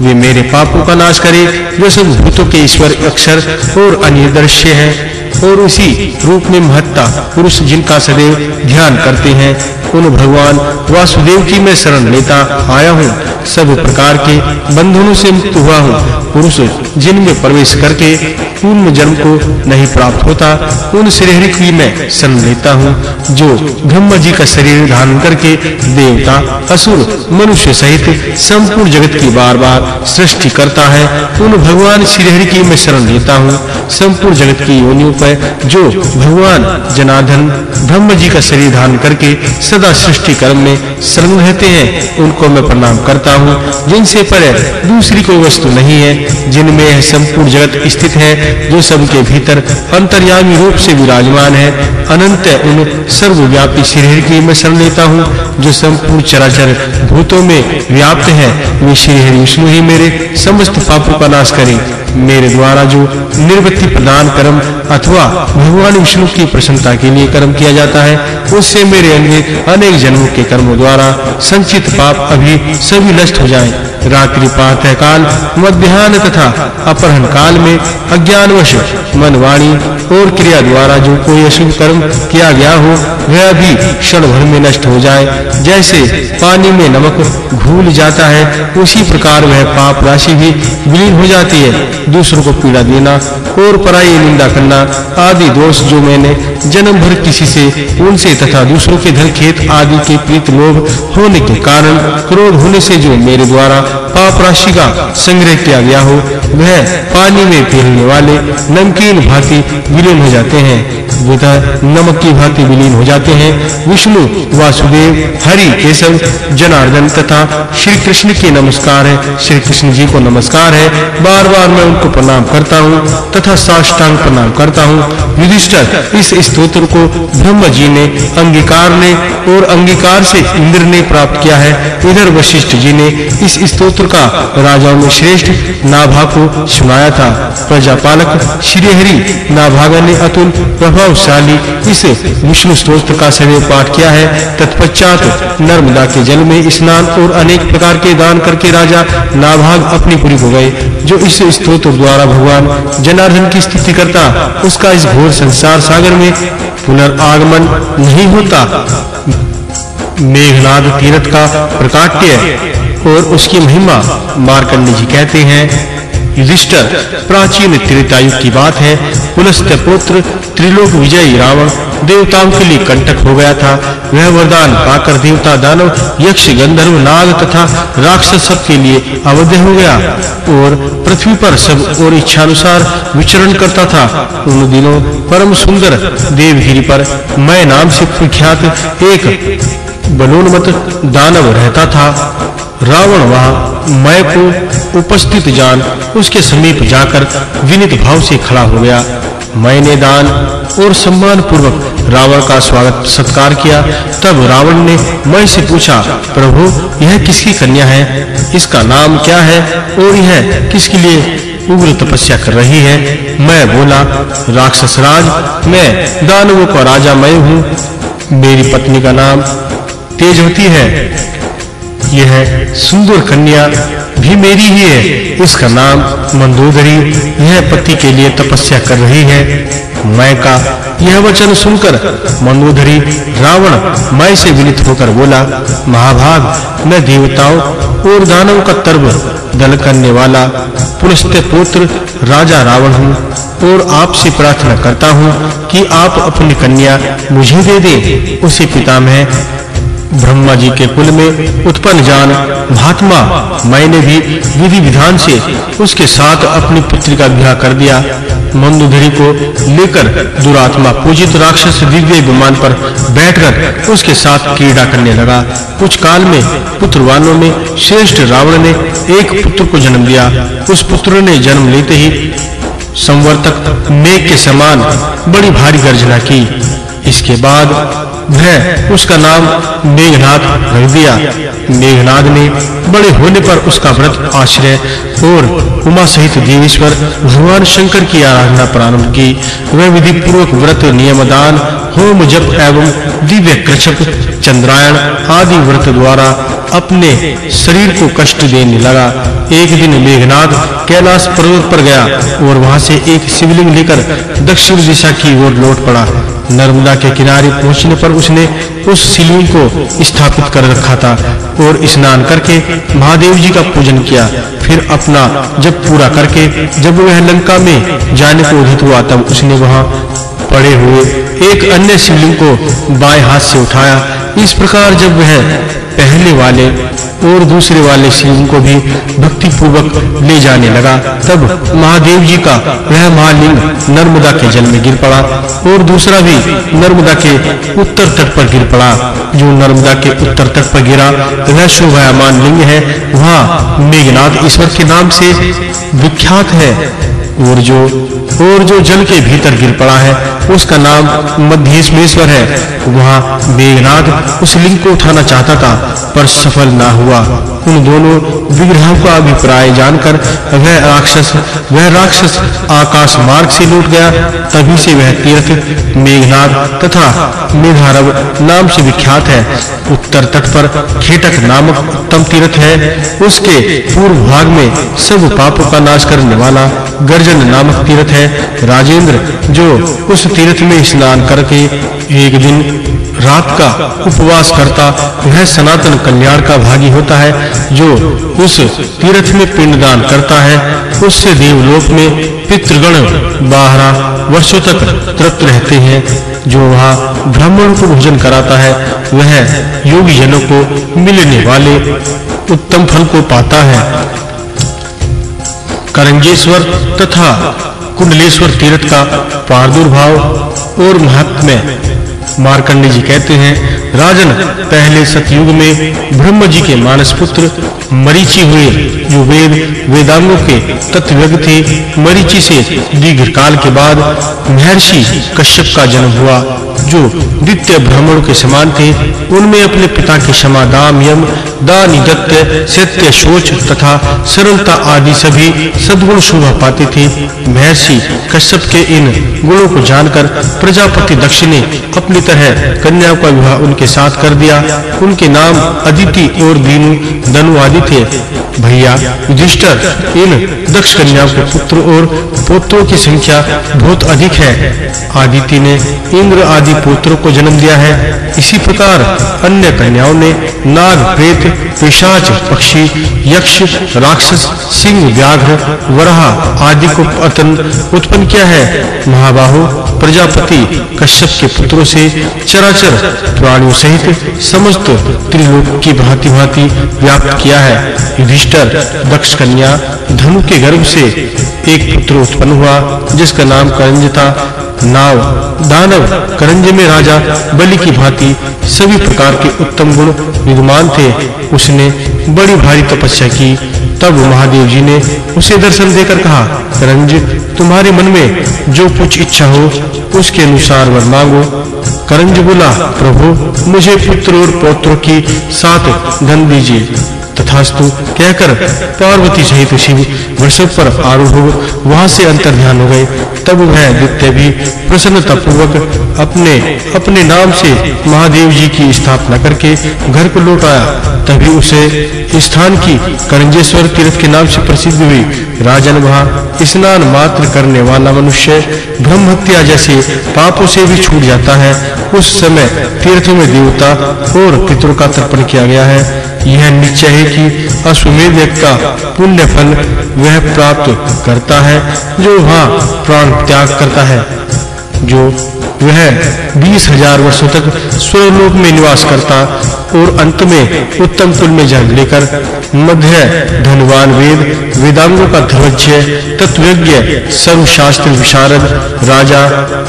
वे मेरे पापों का नाश करे, जो सब भूतों के ईश्वर अक्षर और अनिर्दृश्य है। और उसी रूप में महत्ता पुरुष जिनका सदैव ध्यान करते हैं, उन भगवान वासुदेव की मैं शरण लेता आया हूँ। सब प्रकार के बंधनों से मुक्त हुआ हूँ। पुरुष जिनमें प्रवेश करके पूर्ण जन्म को नहीं प्राप्त होता, उन श्रीहरि की मैं शरण लेता हूँ, जो ब्रह्म जी का शरीर धारण करके देवता, असुर, मनुष्य सहित संपूर्ण जगत की बार-बार सृष्टि करता है, उन भगवान श्रीहरि की मैं शरण लेता हूँ। संपूर्ण जगत की योनियों पर जो भगवान जनार्दन ब्रह्म जी का शरीर धारण करके सदा सृष्टि कर्म में संग रहते हैं, उनको मैं प्रणाम करता हूँ। जिनसे पर दूसरी कोई वस्तु नहीं है जिनमें यह संपूर्ण जगत स्थित है, जो सबके भीतर अंतर्यामी रूप से विराजमान है। अनंत उन सर्वव्यापी शरीर की मैं शरण लेता हूँ, जो संपूर्ण चराचर भूतों में व्याप्त है। वे श्री विष्णु ही मेरे समस्त पापों का नाश करें। मेरे द्वारा जो निर्वृत्ति प्रदान कर्म अथवा भगवान विष्णु की प्रसन्नता के लिए कर्म किया जाता है, उससे मेरे अनेक जन्मों के कर्मों द्वारा संचित पाप अभी सभी नष्ट हो जाएँ। रात्रि प्रातः काल मध्याह्न तथा अपहरण काल में अज्ञानवश मन वाणी और क्रिया द्वारा जो कोई अशुभ कर्म किया गया हो, वह भी क्षण भर में नष्ट हो जाए। जैसे पानी में नमक घुल जाता है, उसी प्रकार वह पाप राशि भी विलीन हो जाती है। दूसरों को पीड़ा देना और पराई निंदा करना, आदि दोष जो मैंने जन्म भर किसी से, उनसे तथा दूसरों के धन, खेत आदि के प्रीत लोभ होने के कारण, क्रोध होने से जो मेरे द्वारा पाप राशि का संग्रह किया गया हो, वह पानी में फैलने वाले नमकीन भांति विलीन हो जाते हैं। वह नमक की भांति विलीन हो जाते हैं। विष्णु, वासुदेव, हरि, केशव, जनार्दन तथा श्री कृष्ण के नमस्कार है। श्री कृष्ण जी को नमस्कार है। बार-बार मैं उनको प्रणाम करता हूँ। तथा साष्टांग प्रणाम करता हूँ। युधिष्ठिर, इस स्तोत्र को ब्रह्म जी ने, अंगीकार ने और अंगीकार से इंद्र ने प्राप्त किया है। इधर वशिष्ठ जी ने इस स्तोत्र का राजाओं में श्रेष्ठ नाभा को सुनाया था। प्रजापालक श्री हरि नाभागा ने अतुल प्रभावशाली इस विष्णु स्तोत्र का सदैव पाठ किया है। तत्पश्चात नर्मदा के जल में स्नान और अनेक प्रकार के दान करके राजा नाभाग अपनी पूरी हो गए, जो इस स्तोत्र द्वारा भगवान जनार्दन की स्थिति करता, उसका इस घोर संसार सागर में पुनरागमन नहीं होता। मेघनाद तीर्थ का प्रकाट्य और उसकी महिमा मार्कंड जी कहते हैं युधिष्ठिर, प्राचीन त्रेतायुग की बात है। पुलस्त्य पुत्र त्रिलोक विजयी रावण देवताओं के लिए कंटक हो गया था। वह वरदान पाकर देवता दानव, यक्ष, गंधर्व, नाग तथा राक्षस सब के लिए अवध्य हो गया और पृथ्वी पर सब और इच्छा अनुसार विचरण करता था। उन दिनों परम सुंदर देवगिरी पर मैं नाम से प्रख्यात एक बलोन्मत दानव रहता था। रावण वहाँ मैं को उपस्थित जान, उसके समीप जाकर विनित भाव से खड़ा हो गया। मैंने दान और सम्मान पूर्वक रावण का स्वागत सत्कार किया। तब रावण ने मैं से पूछा, प्रभु, यह किसकी कन्या है? इसका नाम क्या है? और यह किसके लिए उग्र तपस्या कर रही है? मैं बोला, राक्षस राज, मैं दानवों का राजा मैं हूँ। मेरी पत्नी का नाम तेजवती है। यह सुंदर कन्या भी मेरी ही है। इसका नाम मंदोदरी। यह पति के लिए तपस्या कर रही है। मैं का यह वचन सुनकर मंदोदरी रावण मैं से विनित होकर बोला, महाभाग, मैं देवताओं और दानव का तर्व, दल करने वाला पुलस्त्य पुत्र राजा रावण हूँ और आपसे प्रार्थना करता हूँ कि आप अपनी कन्या मुझे दे दें। उसे पितामह ब्रह्मा जी के कुल में उत्पन्न जान महात्मा, मैंने भी विधि विधान से उसके साथ अपनी पुत्री का विवाह कर दिया। मंदोदरी को लेकर दुरात्मा पूजित राक्षस दिव्य विमान पर बैठकर उसके साथ क्रीड़ा करने लगा। कुछ काल में पुत्रवानों में श्रेष्ठ रावण ने एक पुत्र को जन्म दिया। उस पुत्र ने जन्म लेते ही संवर्तक मेघ के समान बड़ी भारी गर्जना की। इसके बाद वह उसका नाम मेघनाथ रख दिया मेघनाथ ने बड़े होने पर उसका व्रत, आश्रय और उमा सहित देवेश्वर भगवान शंकर की आराधना प्रारंभ की। वह विधि पूर्वक व्रत, नियमदान, होम जप एवं दिव्य कृषक, चंद्रायण आदि व्रत द्वारा अपने शरीर को कष्ट देने लगा। एक दिन मेघनाद कैलाश पर्वत पर गया और वहाँ से एक शिवलिंग लेकर दक्षिण दिशा की ओर लौट पड़ा। नर्मदा के किनारे पहुँचने पर उसने उस शिवलिंग को स्थापित कर रखा था और स्नान करके महादेव जी का पूजन किया। फिर अपना जब पूरा करके जब वह लंका में जाने को उदित हुआ, तब उसने वहाँ पड़े हुए एक अन्य शिवलिंग को बाएँ हाथ से उठाया। इस प्रकार जब वह पहले वाले और दूसरे वाले शिवलिंग को भी भक्ति पूर्वक ले जाने लगा। तब महादेव जी का वह महालिंग नर्मदा के जल में गिर पड़ा और दूसरा भी नर्मदा के उत्तर तट पर गिर पड़ा। जो नर्मदा के उत्तर तट पर गिरा, वह शोभायमान लिंग है। वहाँ मेघनाथ ईश्वर के नाम से विख्यात है। और जो और जो जल के भीतर गिर पड़ा है। उसका नाम मध्येश्वर है। वहाँ मेघनाथ उस लिंग को उठाना चाहता था, पर सफल ना हुआ। उन दोनों विग्रहों का अभिप्राय जानकर वह राक्षस वह राक्षस आकाश मार्ग से लौट गया। तभी से वह तीर्थ मेघनाथ तथा मेघारव नाम से विख्यात है। उत्तर तट पर खेटक नामक उत्तम तीर्थ है। उसके पूर्व भाग में सब पापों का नाश करने वाला गर्जन नामक तीर्थ है। राजेंद्र, जो उस तीर्थ में स्नान करके एक दिन रात का उपवास करता, वह सनातन कल्याण का भागी होता है, जो उस तीर्थ में पिंडदान करता है। उससे देवलोक में पितृगण बारह वर्षों तक तृप्त रहते हैं, जो वहाँ ब्राह्मण को भोजन कराता है। वह योगी जनों को मिलने वाले उत्तम फल को पाता है। करंजेश्वर तथा कुंडलेश्वर तीर्थ का प्रादुर्भाव और महात्म्य मार्कंडे जी कहते हैं राजन, पहले सतयुग में ब्रह्म जी के मानस पुत्र मरीचि हुए। जो वेद, वेदांगों के तत्वज्ञ थे, मरीचि से दीर्घ काल के बाद महर्षि कश्यप का जन्म हुआ, जो द्वितीय ब्राह्मणों के समान थे। उनमें अपने पिता के क्षमा दाम यम, दान दत्त सत्य, शोच तथा सरलता आदि सभी सद्गुण शोभा पाते थे। महर्षि कश्यप के इन गुणों को जानकर प्रजापति दक्ष ने अपनी तरह कन्या का विवाह उनके साथ कर दिया। उनके नाम अदिति और दीनु धनु आदि थे। भैया, युधिष्ठिर, इन दक्ष कन्याओं के पुत्र और पुत्रों की संख्या बहुत अधिक है। आदिति ने इंद्र आदि पुत्रों को जन्म दिया है। इसी प्रकार अन्य कन्याओं ने नाग, प्रेत, पिशाच, पक्षी, यक्ष, राक्षस, सिंह, व्याघ्र, वराह आदि को उत्पन्न किया है। महाबाहु प्रजापति कश्यप के पुत्रों से चराचर प्राणियों सहित समस्त त्रिलोक की भांति-भांति व्याप्त किया है। युधिष्ठिर दक्ष कन्या धनु के गर्भ से एक पुत्र उत्पन्न हुआ, जिसका नाम करंज था। नाव, दानव, करंज में राजा, बलि की भांति सभी प्रकार के उत्तम गुण विद्यमान थे। उसने बड़ी भारी तपस्या की। तब महादेव जी ने उसे दर्शन देकर कहा, करंज तुम्हारे मन में जो कुछ इच्छा हो, उसके अनुसार वर मांगो। करंज बोला, प्रभु, मुझे पुत्र और पौत्रों की साथ धन दीजिए। तथास्तु कहकर पार्वती सहित शिव वृषभ पर आरूढ़ वहाँ से अंतर ध्यान हो गए। तब वह दित्य भी प्रसन्नता पूर्वक अपने अपने नाम से महादेव जी की स्थापना करके घर को लौट आया। तभी उसे स्थान की करंजेश्वर तीर्थ के नाम से प्रसिद्ध हुई राजन वहाँ स्नान मात्र करने वाला मनुष्य ब्रह्म हत्या जैसे पापों से भी छूट जाता है। उस समय तीर्थों में देवता और पितरों का तर्पण किया गया है। यह निश्चय है कि अश्वमेध का पुण्य फल वह प्राप्त करता है, जो वहाँ प्राण त्याग करता है, जो वह बीस हज़ार वर्षों तक स्वर्गलोक में निवास करता और अंत में उत्तम कुल में जन्म लेकर मध्य धनवान वेद, वेदांगों का ध्वज्य तत्वज्ञ, सर्वशास्त्र विशारद राजा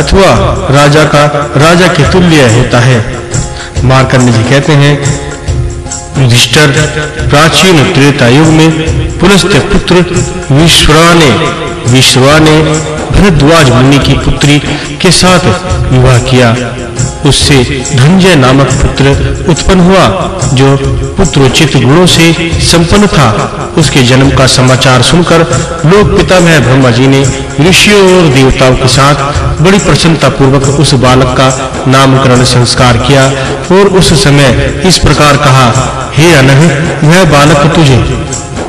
अथवा राजा का राजा के तुल्य होता है। मार्कंड जी कहते हैं युधिष्ठिर प्राचीन त्रेता युग में पुलस्त्य पुत्र विश्वा ने विश्वा ने भरद्वाज मुनि की पुत्री के साथ विवाह किया। उससे धनजय नामक पुत्र उत्पन्न हुआ, जो पुत्रोचित गुणों से संपन्न था। उसके जन्म का समाचार सुनकर लोक पितामह ब्रह्मा जी ने ऋषियों और देवताओं के साथ बड़ी प्रसन्नता पूर्वक उस बालक का नामकरण संस्कार किया और उस समय इस प्रकार कहा, हे अनघ वह बालक तुझे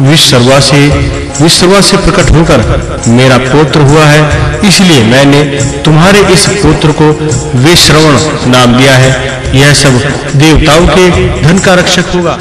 विश्ववा से विश्ववा से प्रकट होकर मेरा पुत्र हुआ है। इसलिए मैंने तुम्हारे इस पुत्र को विश्रवण नाम दिया है। यह सब देवताओं के धन का रक्षक होगा।